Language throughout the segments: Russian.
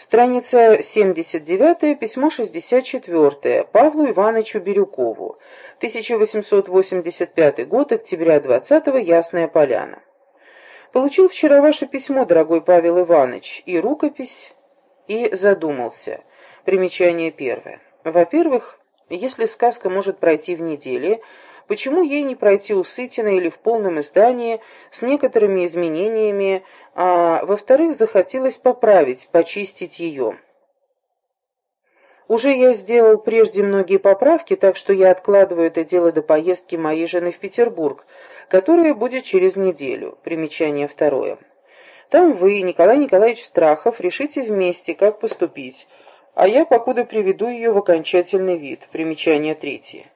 Страница 79, письмо 64, Павлу Ивановичу Бирюкову, 1885 год, октября 20 Ясная Поляна. Получил вчера ваше письмо, дорогой Павел Иванович, и рукопись, и задумался. Примечание первое. Во-первых, если сказка может пройти в неделе, Почему ей не пройти у Сытина или в полном издании с некоторыми изменениями, а во-вторых, захотелось поправить, почистить ее? Уже я сделал прежде многие поправки, так что я откладываю это дело до поездки моей жены в Петербург, которая будет через неделю. Примечание второе. Там вы, Николай Николаевич Страхов, решите вместе, как поступить, а я покуда приведу ее в окончательный вид. Примечание третье.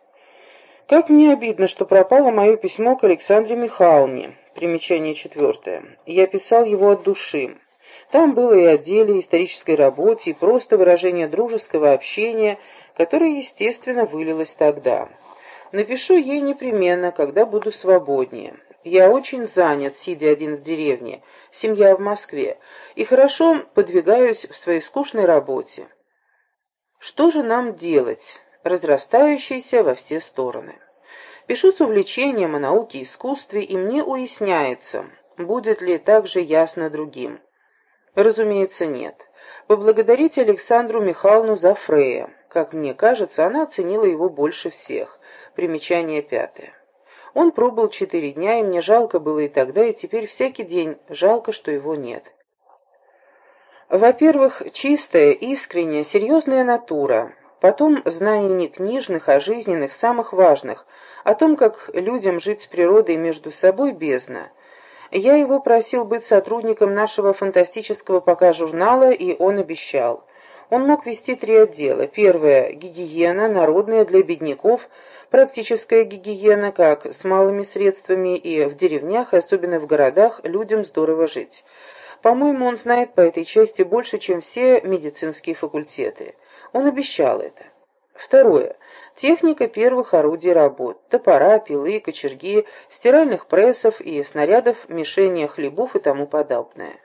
Как мне обидно, что пропало мое письмо к Александре Михайловне. Примечание четвертое. Я писал его от души. Там было и о деле, исторической работе, и просто выражение дружеского общения, которое, естественно, вылилось тогда. Напишу ей непременно, когда буду свободнее. Я очень занят, сидя один в деревне, семья в Москве, и хорошо подвигаюсь в своей скучной работе. Что же нам делать? Разрастающийся во все стороны. Пишу с увлечением о науке и искусстве, и мне уясняется, будет ли так же ясно другим. Разумеется, нет. Поблагодарить Александру Михайловну за Фрея. Как мне кажется, она оценила его больше всех. Примечание пятое. Он пробыл четыре дня, и мне жалко было и тогда, и теперь всякий день жалко, что его нет. Во-первых, чистая, искренняя, серьезная натура, Потом знание не книжных, а жизненных, самых важных, о том, как людям жить с природой между собой бездна. Я его просил быть сотрудником нашего фантастического пока журнала, и он обещал. Он мог вести три отдела. Первое – гигиена, народная для бедняков, практическая гигиена, как с малыми средствами и в деревнях, особенно в городах, людям здорово жить. По-моему, он знает по этой части больше, чем все медицинские факультеты. Он обещал это. Второе. Техника первых орудий работ. Топора, пилы, кочерги, стиральных прессов и снарядов, мишения хлебов и тому подобное.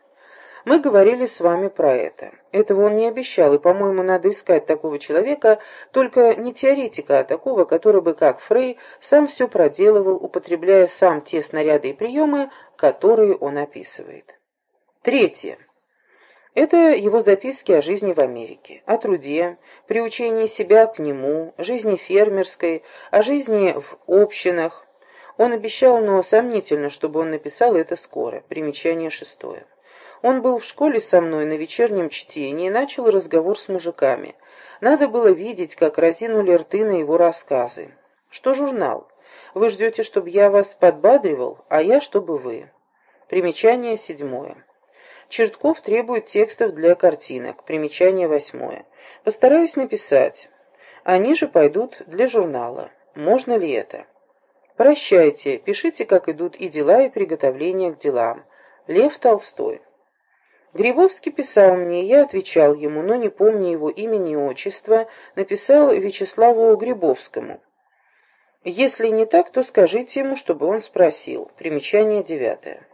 Мы говорили с вами про это. Этого он не обещал, и, по-моему, надо искать такого человека, только не теоретика, а такого, который бы, как Фрей, сам все проделывал, употребляя сам те снаряды и приемы, которые он описывает. Третье. Это его записки о жизни в Америке, о труде, приучении себя к нему, жизни фермерской, о жизни в общинах. Он обещал, но сомнительно, чтобы он написал это скоро. Примечание шестое. Он был в школе со мной на вечернем чтении и начал разговор с мужиками. Надо было видеть, как разинули рты на его рассказы. Что журнал? Вы ждете, чтобы я вас подбадривал, а я, чтобы вы. Примечание седьмое. Чертков требует текстов для картинок. Примечание восьмое. Постараюсь написать. Они же пойдут для журнала. Можно ли это? Прощайте, пишите, как идут и дела, и приготовления к делам. Лев Толстой. Грибовский писал мне, я отвечал ему, но не помня его имени и отчества, написал Вячеславу Грибовскому. Если не так, то скажите ему, чтобы он спросил. Примечание девятое.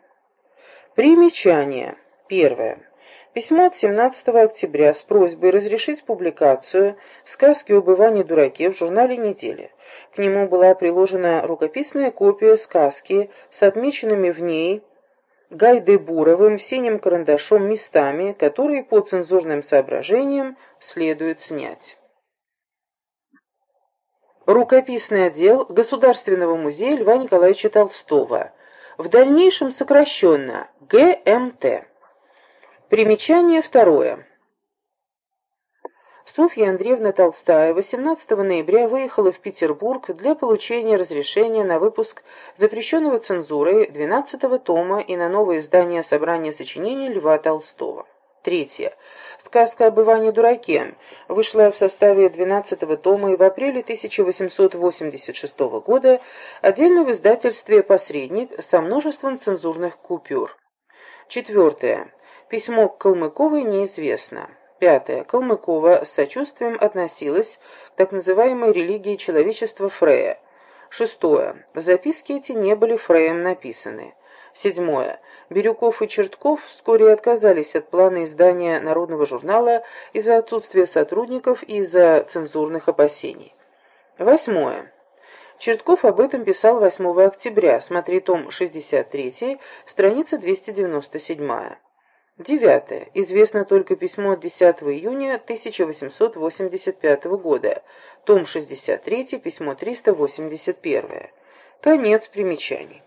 Примечание. Первое. Письмо от 17 октября с просьбой разрешить публикацию сказки об Иване-дураке в журнале «Неделя». К нему была приложена рукописная копия сказки с отмеченными в ней Гайдебуровым синим карандашом местами, которые по цензурным соображениям следует снять. Рукописный отдел Государственного музея Льва Николаевича Толстого. В дальнейшем сокращенно ГМТ. Примечание второе. Софья Андреевна Толстая 18 ноября выехала в Петербург для получения разрешения на выпуск запрещенного цензурой 12 тома и на новое издание собрания сочинений Льва Толстого. Третье. Сказка об Иване-дураке вышла в составе 12 тома и в апреле 1886 года отдельно в издательстве «Посредник» со множеством цензурных купюр. Четвертое. Письмо Калмыковой неизвестно. Пятое. Калмыкова с сочувствием относилась к так называемой религии человечества Фрея. Шестое. Записки эти не были Фреем написаны. Седьмое. Бирюков и Чертков вскоре отказались от плана издания народного журнала из-за отсутствия сотрудников и из-за цензурных опасений. Восьмое. Чертков об этом писал 8 октября, смотри том 63, страница 297. Девятое. Известно только письмо от 10 июня 1885 года, том 63, письмо 381. Конец примечаний.